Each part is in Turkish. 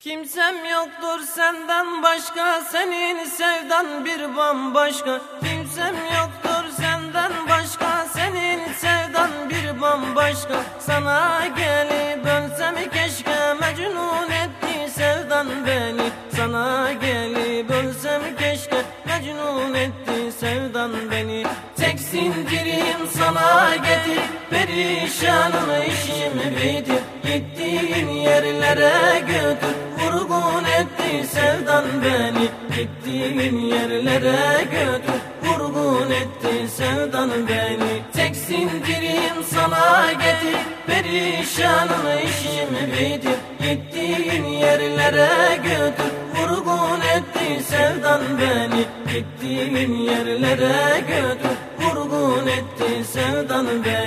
Kimsem yoktur senden başka Senin sevdan bir bambaşka. Kimsem yoktur senden başka Senin sevdan bir bambaşka. Sana gelip ölsem keşke Mecnun etti sevdan beni. Sana gelip ölsem keşke Mecnun etti sevdan beni. Tek sindirim sana getir Perişanım işim bitir. Gittiğin yerlere götür Vurgun etti sevdan beni Gittiğin yerlere götür. Vurgun etti sevdan beni Tek sindirim sana getir. Perişanım işim bitir Gittiğin yerlere götür. Vurgun etti sevdan beni Gittiğin yerlere götür. Vurgun etti sevdan beni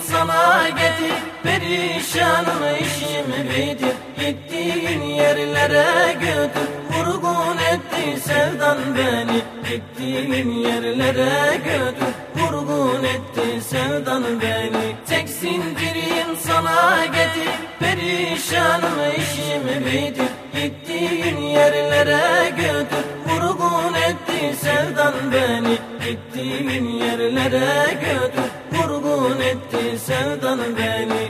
sana getir Perişanım işim bitir Gittiğin yerlere götür Vurgun etti sevdan beni. Gittiğin yerlere götür Vurgun etti sevdan beni. Tek sindirim sana getir Perişanım işim bitir Gittiğin yerlere götür Vurgun etti sevdan beni. Gittiğin yerlere götür Vurgun etti sevdan beni.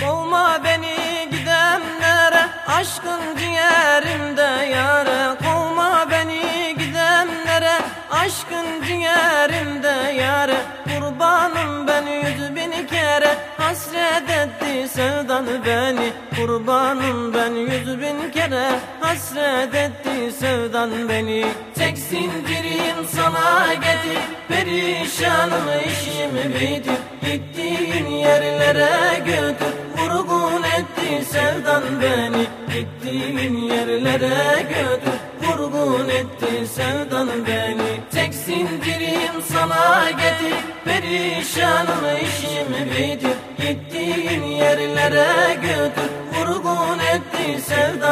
Kovma beni gidenlere Aşkın ciğerimde yare Kovma beni gidenlere Aşkın ciğerimde yare Kurbanım ben yüz bin kere Hasret etti sevdan beni. Kurbanım ben yüz bin kere Hasret etti sevdan beni. Tek sindirim sana getir. Perişanım işim bitir Gittiğin yerlere götür. Vurgun etti sevdan beni. Gittiğin yerlere götür. Vurgun etti sevdan beni. Tek sindirim sana getir. Perişanım işim bitir Gittiğin yerlere götür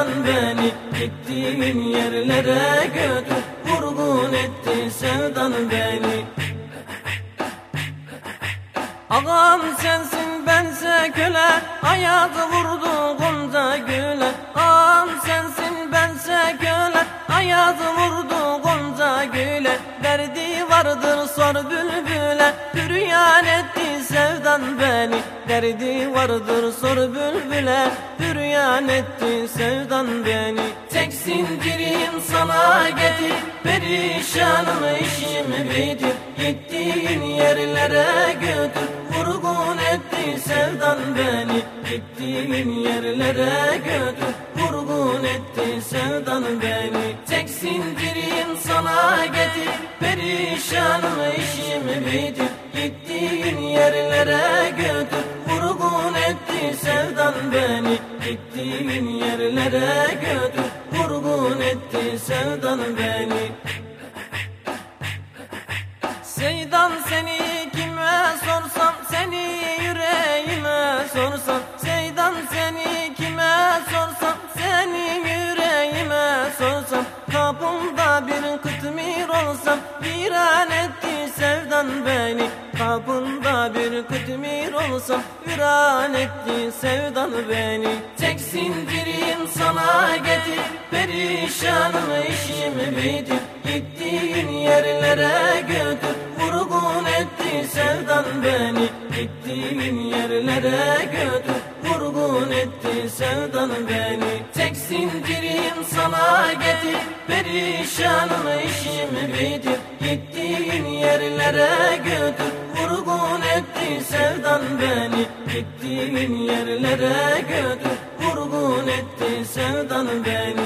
sevdan beni Gittiğin yerlere götür Vurgun etti sevdan beni. Ağam sensin bense köle Ayağı vurdu Gonca güle. Ağam sensin beni Derdi vardır sor bülbüle. Hüryan etti sevdan beni. Tek sindirim sana getir Perişanım işim bitir. Gittiğin yerlere götür Vurgun etti sevdan beni. Gittiğin yerlere götür Vurgun etti sevdan beni. Tek sindirim sana getir Perişanım işim bitir Gittiğin yerlere götür Vurgun etti sevdan beni. Gittiğin yerlere götür Vurgun etti sevdan beni. Seydan seni kime sorsam Seni yüreğime sorsam. Seydan seni kime sorsam Seni yüreğime sorsam. Kapımda bir kıtmir olsam Viran olsam Viran etti sevdan beni. Tek sindirim sana getir. Perişanım işim bitir. Gittiğin yerlere götür. Vurgun etti sevdan beni. Gittiğin yerlere götür. Vurgun etti sevdan beni. Tek sindirim sana getir. Perişanım işim bitir. Gittiğin yerlere götür Etti sevdan beni Gittiğin yerlere götür. Vurgun etti sevdan beni